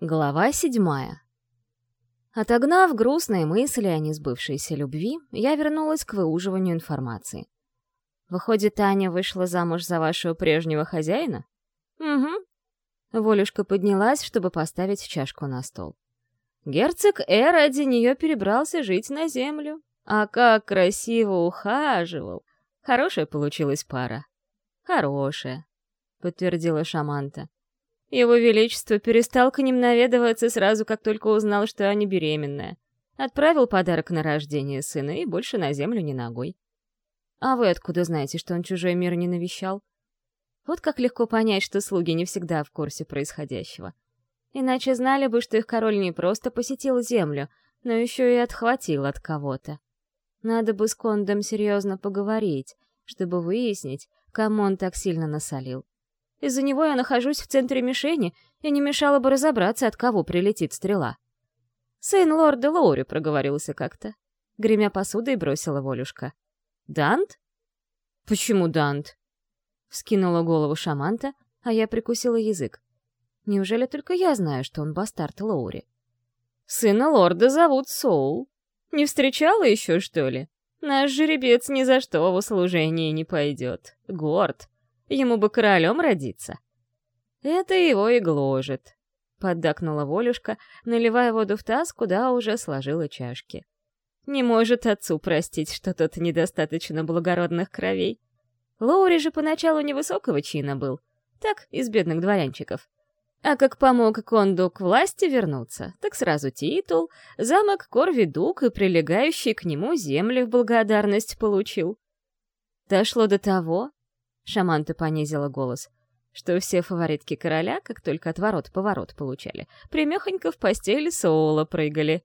Глава седьмая. Отогнав грустные мысли о несбывшейся любви, я вернулась к выуживанию информации. Выходит, Таня вышла замуж за вашего прежнего хозяина? Угу. Волюшка поднялась, чтобы поставить чашку на стол. Герцог Э ради нее перебрался жить на землю. А как красиво ухаживал! Хорошая получилась пара. Хорошая, подтвердила Шаманта. Его Величество перестал к ним наведываться сразу, как только узнал, что они беременная. Отправил подарок на рождение сына и больше на землю ни ногой. А вы откуда знаете, что он чужой мир не навещал? Вот как легко понять, что слуги не всегда в курсе происходящего. Иначе знали бы, что их король не просто посетил землю, но еще и отхватил от кого-то. Надо бы с Кондом серьезно поговорить, чтобы выяснить, кому он так сильно насолил. Из-за него я нахожусь в центре мишени, и не мешало бы разобраться, от кого прилетит стрела. Сын лорда Лоури проговорился как-то. Гремя посудой бросила Волюшка. «Дант?» «Почему Дант?» Вскинула голову Шаманта, а я прикусила язык. Неужели только я знаю, что он бастард Лоури? «Сына лорда зовут Соул. Не встречала еще, что ли? Наш жеребец ни за что в услужение не пойдет. Горд. Ему бы королем родиться. Это его и гложет, — поддакнула Волюшка, наливая воду в таз, куда уже сложила чашки. Не может отцу простить, что тот недостаточно благородных кровей. Лоури же поначалу невысокого чина был, так, из бедных дворянчиков. А как помог Конду к власти вернуться, так сразу титул, замок Корвидук и прилегающие к нему земли в благодарность получил. Дошло до того, Шаманта понизила голос. Что все фаворитки короля, как только отворот-поворот получали, примехонько в постели Соула прыгали.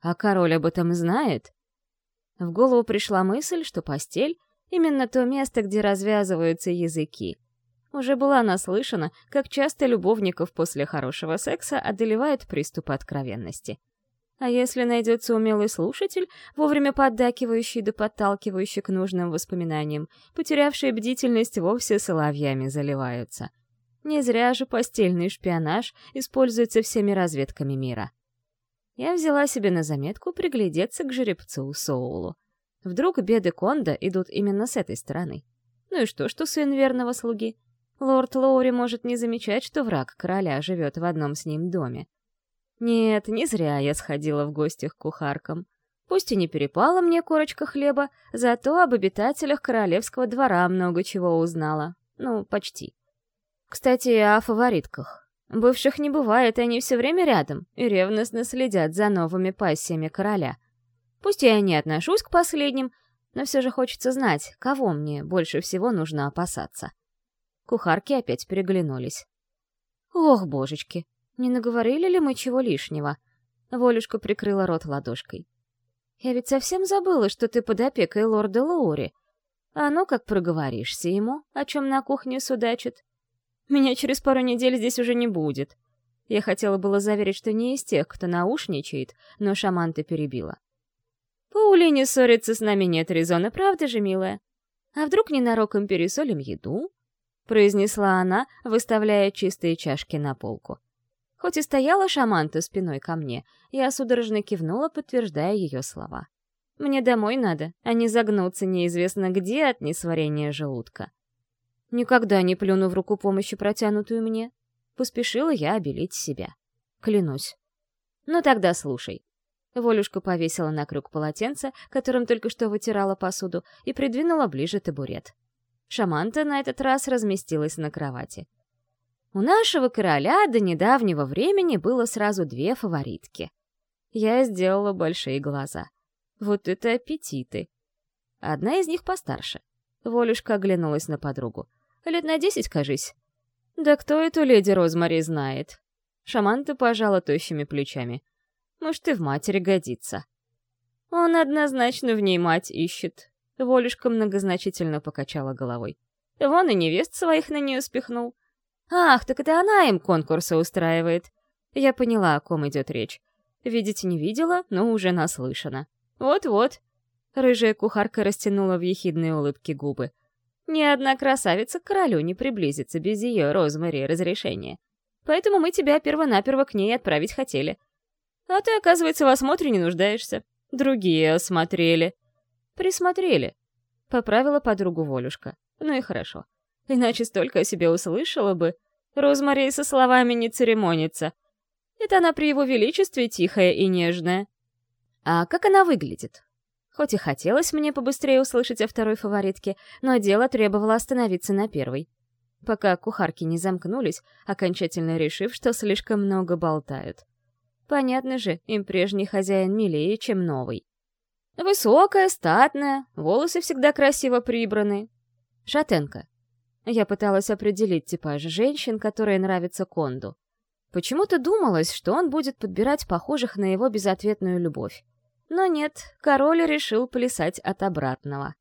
А король об этом знает? В голову пришла мысль, что постель — именно то место, где развязываются языки. Уже была наслышана, как часто любовников после хорошего секса одолевает приступ откровенности. А если найдется умелый слушатель, вовремя поддакивающий да подталкивающий к нужным воспоминаниям, потерявшие бдительность вовсе соловьями заливаются. Не зря же постельный шпионаж используется всеми разведками мира. Я взяла себе на заметку приглядеться к жеребцу Соулу. Вдруг беды Конда идут именно с этой стороны. Ну и что, что сын верного слуги? Лорд Лоури может не замечать, что враг короля живет в одном с ним доме. Нет, не зря я сходила в гости к кухаркам. Пусть и не перепала мне корочка хлеба, зато об обитателях королевского двора много чего узнала. Ну, почти. Кстати, о фаворитках. Бывших не бывает, они все время рядом и ревностно следят за новыми пассиями короля. Пусть я не отношусь к последним, но все же хочется знать, кого мне больше всего нужно опасаться. Кухарки опять переглянулись. Ох, божечки, не наговорили ли мы чего лишнего? Волюшка прикрыла рот ладошкой. Я ведь совсем забыла, что ты под опекой лорда Лоури. А ну как проговоришься ему, о чем на кухне судачат. Меня через пару недель здесь уже не будет. Я хотела было заверить, что не из тех, кто наушничает, но шаманта перебила. Паулине ссориться с нами нет резона, правда же, милая? А вдруг ненароком пересолим еду? произнесла она, выставляя чистые чашки на полку. Хоть и стояла шаманта спиной ко мне, я судорожно кивнула, подтверждая ее слова. Мне домой надо, а не загнуться неизвестно где от несварения желудка. Никогда не плюну в руку помощи, протянутую мне. Поспешила я обелить себя. Клянусь. Ну тогда слушай. Волюшка повесила на крюк полотенце, которым только что вытирала посуду, и придвинула ближе табурет. Шаманта на этот раз разместилась на кровати. У нашего короля до недавнего времени было сразу две фаворитки. Я сделала большие глаза. Вот это аппетиты. Одна из них постарше. Волюшка оглянулась на подругу. Лет на десять, кажись. Да кто эту леди Розмари знает? Шаманта пожала тощими плечами. Может, и в матери годится. Он однозначно в ней мать ищет. Волюшка многозначительно покачала головой. Вон и невест своих на нее спихнул. Ах, так это она им конкурсы устраивает. Я поняла, о ком идет речь. Видеть не видела, но уже наслышана. Вот-вот. Рыжая кухарка растянула в ехидные улыбки губы. Ни одна красавица к королю не приблизится без ее Розмари разрешения. Поэтому мы тебя перво-наперво к ней отправить хотели. А ты, оказывается, в осмотре не нуждаешься. Другие осмотрели. Присмотрели. Поправила подругу Волюшка. Ну и хорошо. Иначе столько о себе услышала бы. Розмари со словами не церемонится. Это она при его величестве тихая и нежная. А как она выглядит? Хоть и хотелось мне побыстрее услышать о второй фаворитке, но дело требовало остановиться на первой. Пока кухарки не замкнулись, окончательно решив, что слишком много болтают. Понятно же, им прежний хозяин милее, чем новый. Высокая, статная, волосы всегда красиво прибраны. Шатенка. Я пыталась определить типаж женщин, которые нравятся Конду. Почему-то думалось, что он будет подбирать похожих на его безответную любовь. Но нет, король решил плясать от обратного.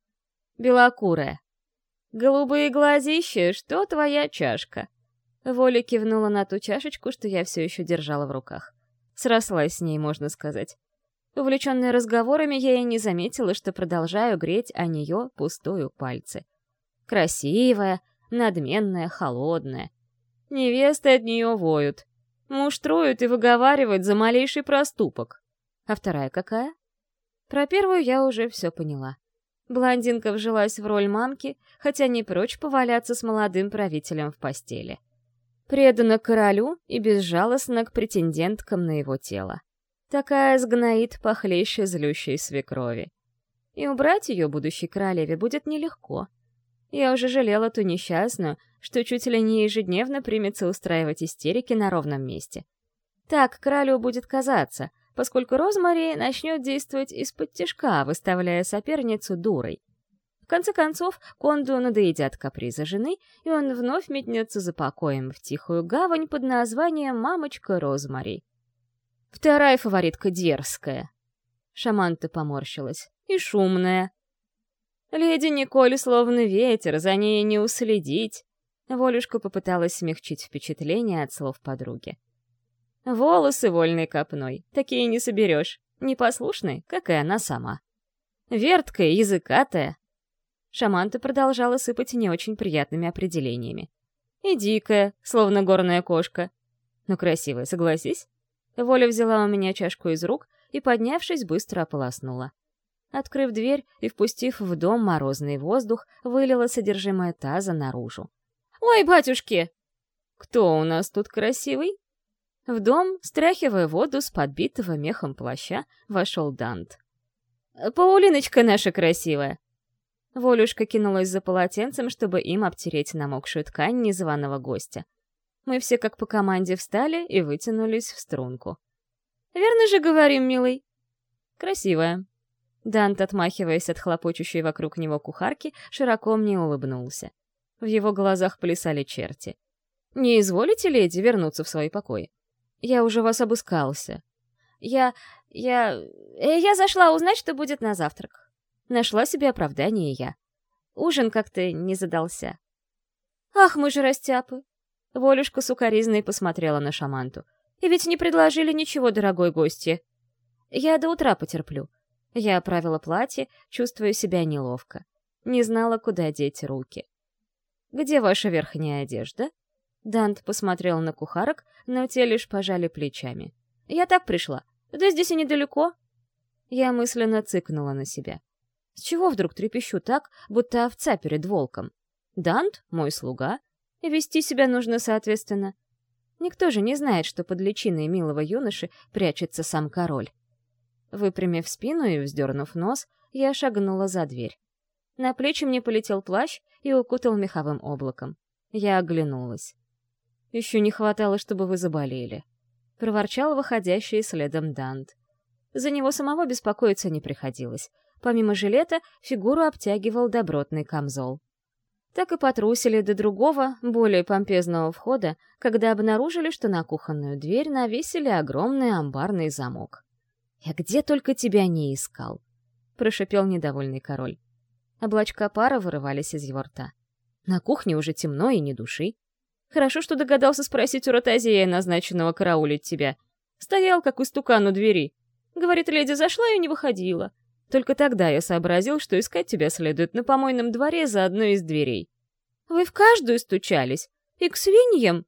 Белокурая. «Голубые глазища, что твоя чашка?» Воля кивнула на ту чашечку, что я все еще держала в руках. Срослась с ней, можно сказать. Увлеченная разговорами, я и не заметила, что продолжаю греть о нее пустую пальцы. Красивая, надменная, холодная. Невесты от нее воют. Муж троют и выговаривает за малейший проступок. А вторая какая? Про первую я уже все поняла. Блондинка вжилась в роль мамки, хотя не прочь поваляться с молодым правителем в постели. Предана королю и безжалостна к претенденткам на его тело. Такая сгноит похлеще злющей свекрови. И убрать ее будущей королеве будет нелегко. Я уже жалела ту несчастную, что чуть ли не ежедневно примется устраивать истерики на ровном месте. Так королю будет казаться, поскольку Розмари начнет действовать из-под тяжка, выставляя соперницу дурой. В конце концов, Конду надоедят капризы жены, и он вновь метнется за покоем в тихую гавань под названием «Мамочка Розмари». Вторая фаворитка дерзкая. Шаманта поморщилась. И шумная. Леди Николь словно ветер, за ней не уследить. Волюшка попыталась смягчить впечатление от слов подруги. Волосы вольной копной, такие не соберешь. Непослушной, как и она сама. Верткая, языкатая. Шаманта продолжала сыпать не очень приятными определениями. И дикая, словно горная кошка. Но красивая, согласись? Воля взяла у меня чашку из рук и, поднявшись, быстро ополоснула. Открыв дверь и впустив в дом морозный воздух, вылила содержимое таза наружу. «Ой, батюшки!» «Кто у нас тут красивый?» В дом, стряхивая воду с подбитого мехом плаща, вошел Дант. «Паулиночка наша красивая!» Волюшка кинулась за полотенцем, чтобы им обтереть намокшую ткань незваного гостя. Мы все как по команде встали и вытянулись в струнку. «Верно же говорим, милый?» «Красивая». Дант, отмахиваясь от хлопочущей вокруг него кухарки, широко мне улыбнулся. В его глазах плясали черти. «Не изволите, леди, вернуться в свои покои?» Я уже вас обыскался. Я... я... Э, я зашла узнать, что будет на завтрак. Нашла себе оправдание я. Ужин как-то не задался. Ах, мы же растяпы. Волюшка сукоризной посмотрела на шаманту. И ведь не предложили ничего, дорогой гости. Я до утра потерплю. Я оправила платье, чувствуя себя неловко. Не знала, куда деть руки. «Где ваша верхняя одежда?» Дант посмотрел на кухарок, но те лишь пожали плечами. «Я так пришла. Да здесь и недалеко». Я мысленно цыкнула на себя. С чего вдруг трепещу так, будто овца перед волком? Дант — мой слуга, и вести себя нужно соответственно. Никто же не знает, что под личиной милого юноши прячется сам король. Выпрямив спину и вздернув нос, я шагнула за дверь. На плечи мне полетел плащ и укутал меховым облаком. Я оглянулась. Еще не хватало, чтобы вы заболели. Проворчал выходящий следом Дант. За него самого беспокоиться не приходилось. Помимо жилета, фигуру обтягивал добротный камзол. Так и потрусили до другого, более помпезного входа, когда обнаружили, что на кухонную дверь навесили огромный амбарный замок. «Я где только тебя не искал!» — прошипел недовольный король. Облачка пара вырывались из его рта. «На кухне уже темно и ни души. Хорошо, что догадался спросить у ротозея, назначенного караулить тебя. Стоял, как истукан у двери. Говорит, леди зашла и не выходила. Только тогда я сообразил, что искать тебя следует на помойном дворе за одной из дверей. Вы в каждую стучались? И к свиньям?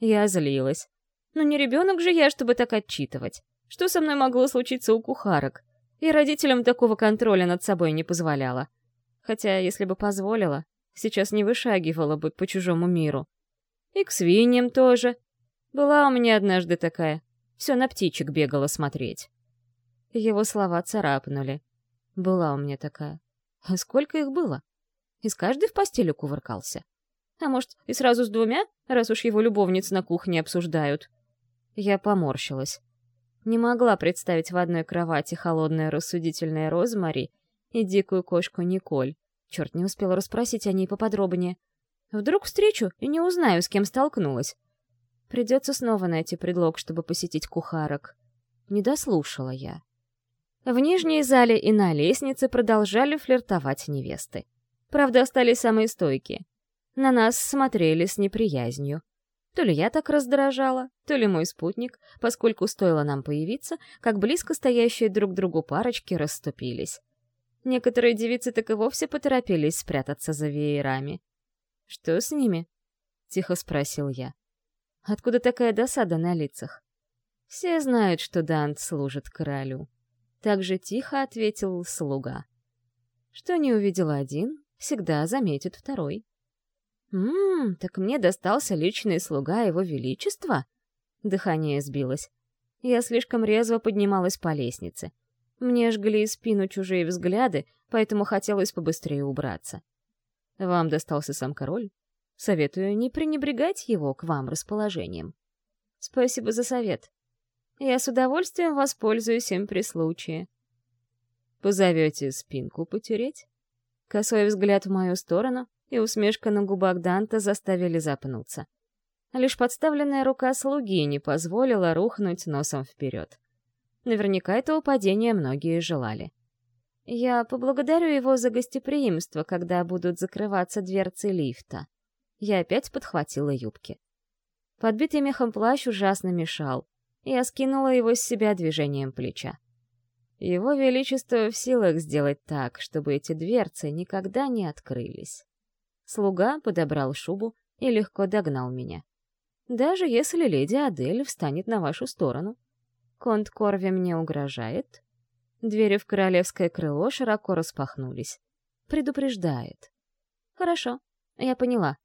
Я злилась. Ну не ребенок же я, чтобы так отчитывать. Что со мной могло случиться у кухарок? И родителям такого контроля над собой не позволяла. Хотя, если бы позволила, сейчас не вышагивала бы по чужому миру. И к свиньям тоже. Была у меня однажды такая. Все на птичек бегала смотреть. Его слова царапнули. Была у меня такая. А сколько их было? Из каждой в постели кувыркался. А может, и сразу с двумя, раз уж его любовниц на кухне обсуждают? Я поморщилась. Не могла представить в одной кровати холодная рассудительная Розмари и дикую кошку Николь. Черт, не успела расспросить о ней поподробнее. Вдруг встречу и не узнаю, с кем столкнулась. Придется снова найти предлог, чтобы посетить кухарок. Не дослушала я. В нижней зале и на лестнице продолжали флиртовать невесты. Правда, остались самые стойкие. На нас смотрели с неприязнью. То ли я так раздражала, то ли мой спутник, поскольку стоило нам появиться, как близко стоящие друг к другу парочки расступились. Некоторые девицы так и вовсе поторопились спрятаться за веерами. «Что с ними?» — тихо спросил я. «Откуда такая досада на лицах?» «Все знают, что Дант служит королю». Так же тихо ответил слуга. Что не увидел один, всегда заметит второй. «Ммм, так мне достался личный слуга Его Величества?» Дыхание сбилось. Я слишком резво поднималась по лестнице. Мне жгли спину чужие взгляды, поэтому хотелось побыстрее убраться. «Вам достался сам король? Советую не пренебрегать его к вам расположением». «Спасибо за совет. Я с удовольствием воспользуюсь им при случае». «Позовете спинку потереть?» Косой взгляд в мою сторону, и усмешка на губах Данта заставили запнуться. Лишь подставленная рука слуги не позволила рухнуть носом вперед. Наверняка этого падения многие желали. Я поблагодарю его за гостеприимство, когда будут закрываться дверцы лифта. Я опять подхватила юбки. Подбитый мехом плащ ужасно мешал. Я скинула его с себя движением плеча. Его Величество в силах сделать так, чтобы эти дверцы никогда не открылись. Слуга подобрал шубу и легко догнал меня. Даже если леди Адель встанет на вашу сторону. Конт Корви мне угрожает. Двери в королевское крыло широко распахнулись. Предупреждает. Хорошо, я поняла.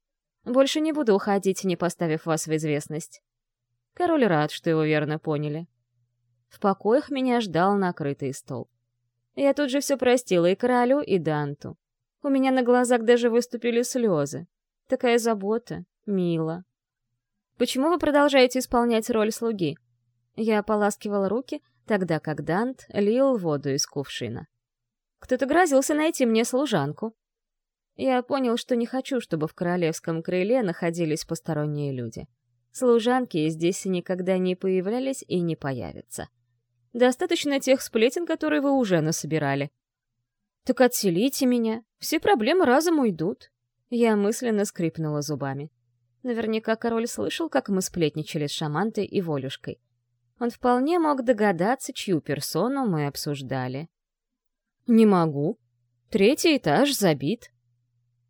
Больше не буду уходить, не поставив вас в известность. Король рад, что его верно поняли. В покоях меня ждал накрытый стол. Я тут же все простила и королю, и Данту. У меня на глазах даже выступили слезы. Такая забота, мило. Почему вы продолжаете исполнять роль слуги? Я ополаскивала руки, тогда как Дант лил воду из кувшина. Кто-то грозился найти мне служанку. Я понял, что не хочу, чтобы в королевском крыле находились посторонние люди. Служанки здесь никогда не появлялись и не появятся. Достаточно тех сплетен, которые вы уже насобирали. «Так отселите меня, все проблемы разом уйдут». Я мысленно скрипнула зубами. Наверняка король слышал, как мы сплетничали с Шамантой и Волюшкой. Он вполне мог догадаться, чью персону мы обсуждали. «Не могу. Третий этаж забит.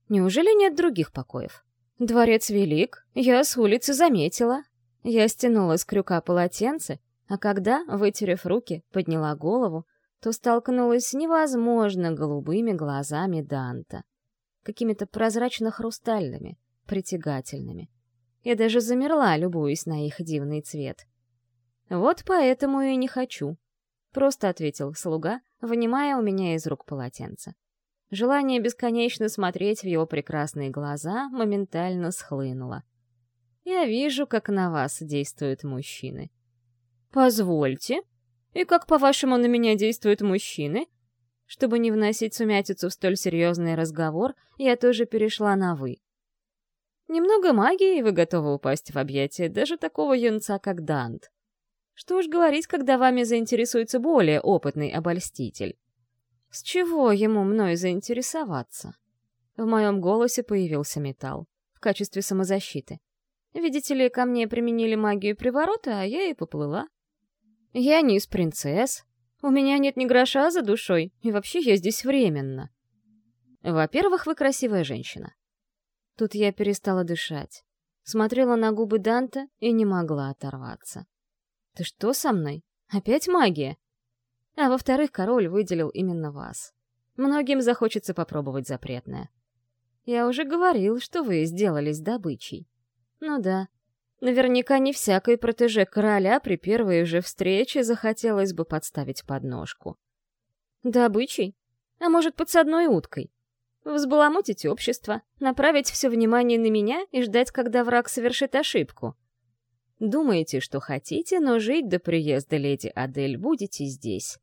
Неужели нет других покоев? Дворец велик, я с улицы заметила». Я стянула с крюка полотенце, а когда, вытерев руки, подняла голову, то столкнулась с невозможно голубыми глазами Данта, какими-то прозрачно-хрустальными, притягательными. Я даже замерла, любуясь на их дивный цвет. «Вот поэтому и не хочу», — просто ответил слуга, вынимая у меня из рук полотенце. Желание бесконечно смотреть в его прекрасные глаза моментально схлынуло. «Я вижу, как на вас действуют мужчины». «Позвольте», и как, по-вашему, на меня действуют мужчины? Чтобы не вносить сумятицу в столь серьезный разговор, я тоже перешла на «вы». Немного магии, и вы готовы упасть в объятия даже такого юнца, как Дант. Что уж говорить, когда вами заинтересуется более опытный обольститель. С чего ему мной заинтересоваться? В моем голосе появился металл в качестве самозащиты. Видите ли, ко мне применили магию приворота, а я и поплыла. Я не из принцесс. У меня нет ни гроша за душой, и вообще я здесь временно. Во-первых, вы красивая женщина. Тут я перестала дышать. Смотрела на губы Данта и не могла оторваться. «Ты что со мной? Опять магия?» А во-вторых, король выделил именно вас. Многим захочется попробовать запретное. Я уже говорил, что вы сделались добычей. Ну да, наверняка не всякой протеже короля при первой же встрече захотелось бы подставить подножку. Добычей? А может, подсадной уткой? Взбаламутить общество, направить все внимание на меня и ждать, когда враг совершит ошибку. Думаете, что хотите, но жить до приезда леди Адель будете здесь.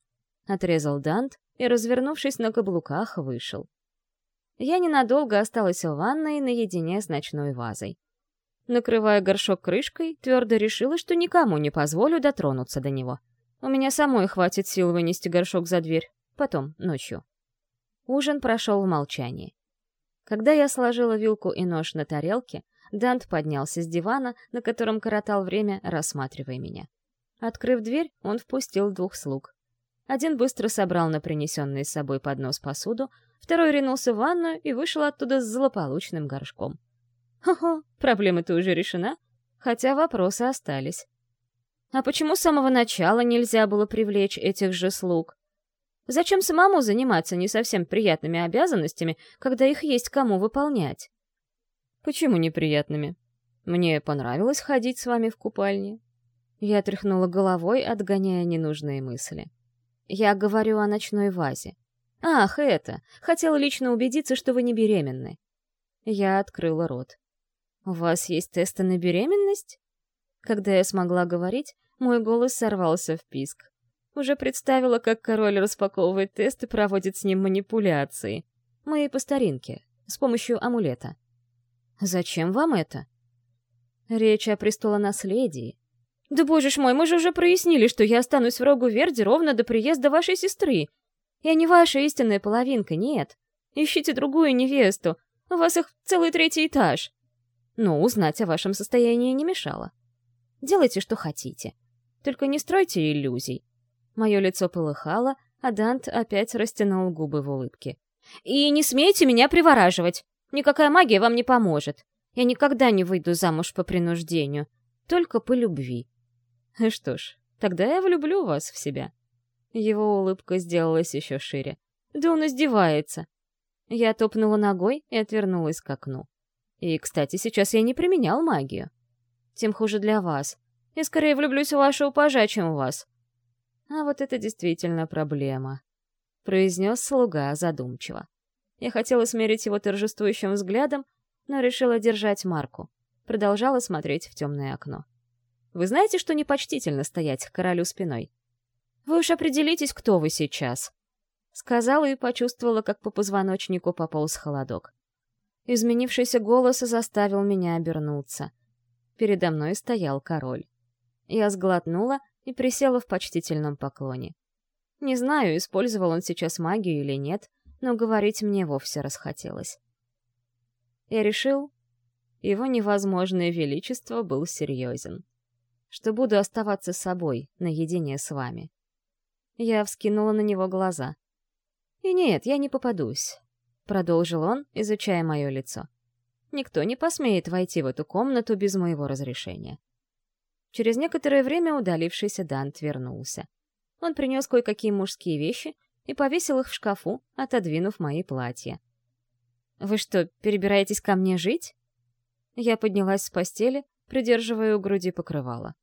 Отрезал Дант и, развернувшись на каблуках, вышел. Я ненадолго осталась в ванной наедине с ночной вазой. Накрывая горшок крышкой, твердо решила, что никому не позволю дотронуться до него. У меня самой хватит сил вынести горшок за дверь. Потом, ночью. Ужин прошел в молчании. Когда я сложила вилку и нож на тарелке, Дант поднялся с дивана, на котором коротал время, рассматривая меня. Открыв дверь, он впустил двух слуг. Один быстро собрал на принесенный с собой поднос посуду, второй ринулся в ванную и вышел оттуда с злополучным горшком. Хо-хо, проблема-то уже решена, хотя вопросы остались. А почему с самого начала нельзя было привлечь этих же слуг? Зачем самому заниматься не совсем приятными обязанностями, когда их есть кому выполнять? Почему неприятными? Мне понравилось ходить с вами в купальне. Я тряхнула головой, отгоняя ненужные мысли. Я говорю о ночной вазе. Ах, это! Хотела лично убедиться, что вы не беременны. Я открыла рот. У вас есть тесты на беременность? Когда я смогла говорить, мой голос сорвался в писк. Уже представила, как король распаковывает тест и проводит с ним манипуляции. Мы по старинке, с помощью амулета. Зачем вам это? Речь о престолонаследии. Да боже ж мой, мы же уже прояснили, что я останусь в Рогу Верди ровно до приезда вашей сестры. Я не ваша истинная половинка, нет. Ищите другую невесту. У вас их целый третий этаж. Но узнать о вашем состоянии не мешало. Делайте, что хотите. Только не стройте иллюзий. Мое лицо полыхало, а Дант опять растянул губы в улыбке. «И не смейте меня привораживать! Никакая магия вам не поможет. Я никогда не выйду замуж по принуждению, только по любви». «Что ж, тогда я влюблю вас в себя». Его улыбка сделалась еще шире. «Да он издевается!» Я топнула ногой и отвернулась к окну. И, кстати, сейчас я не применял магию. Тем хуже для вас. Я скорее влюблюсь в вашего пажа, чем в вас. А вот это действительно проблема, произнес слуга задумчиво. Я хотела смерить его торжествующим взглядом, но решила держать марку. Продолжала смотреть в темное окно. Вы знаете, что непочтительно стоять к королю спиной? Вы уж определитесь, кто вы сейчас. Сказала и почувствовала, как по позвоночнику пополз холодок. Изменившийся голос заставил меня обернуться. Передо мной стоял король. Я сглотнула и присела в почтительном поклоне. Не знаю, использовал он сейчас магию или нет, но говорить мне вовсе расхотелось. Я решил, его невозможное величество был серьезен, что буду оставаться собой, наедине с вами. Я вскинула на него глаза. «И нет, я не попадусь», — продолжил он, изучая мое лицо. «Никто не посмеет войти в эту комнату без моего разрешения. Через некоторое время удалившийся Дант вернулся. Он принес кое-какие мужские вещи и повесил их в шкафу, отодвинув мои платья. «Вы что, перебираетесь ко мне жить?» Я поднялась с постели, придерживая у груди покрывало.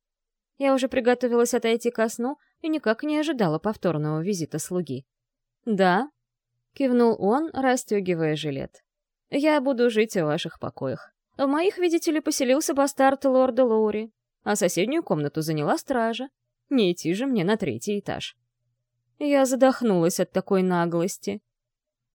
Я уже приготовилась отойти ко сну и никак не ожидала повторного визита слуги. «Да», — кивнул он, расстегивая жилет. «Я буду жить в ваших покоях. В моих, видите ли, поселился бастард лорда Лоури, а соседнюю комнату заняла стража. Не идти же мне на третий этаж. Я задохнулась от такой наглости.